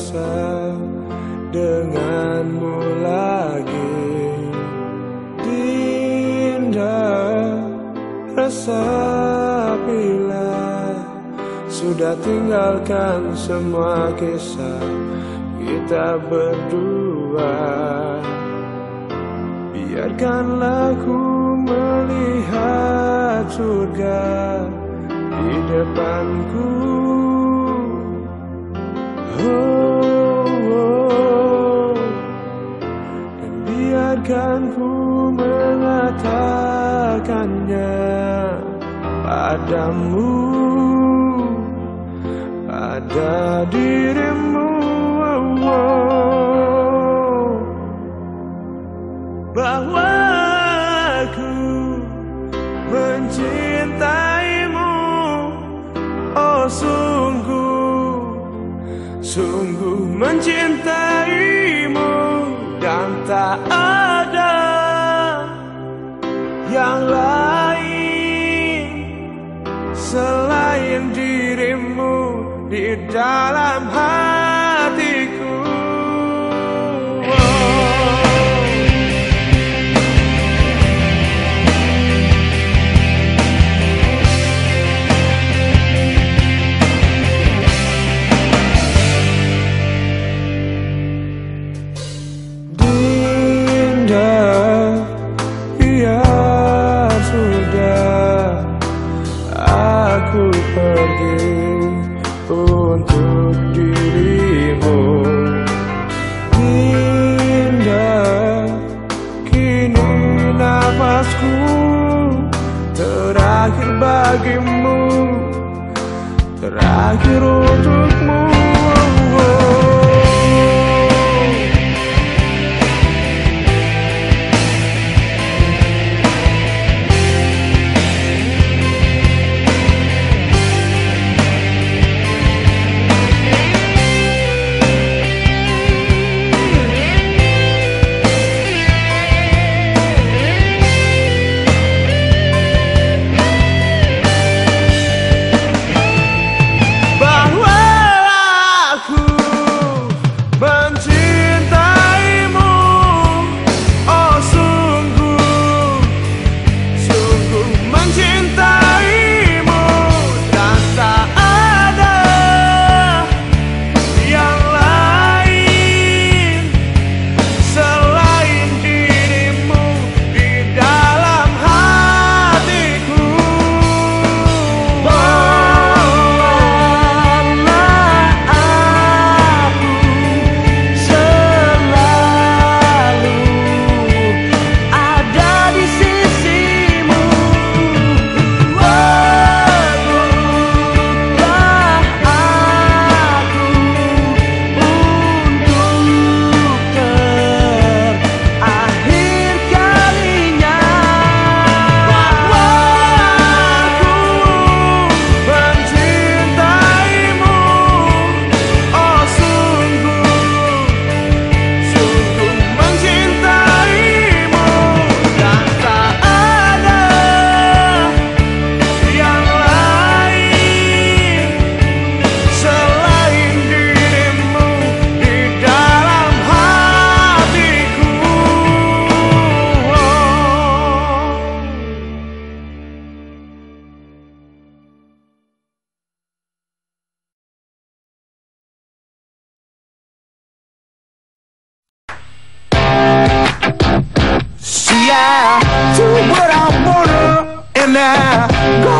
bisa denganmu lagi. Dinda rasa bila Sudah tinggalkan semua kisah kita berdua. Biarkanlah ku melihat surga di depanku oh, oh. Dan biarkan ku mengatakannya padamu Pada dirimu Sungguh mencintaimu Dan tak ada Yang lain Selain dirimu Di dalam hatiku Aku pergi Untuk dirimu. Dinda Kini nafasku Terakhir bagimu Terakhir untukmu Go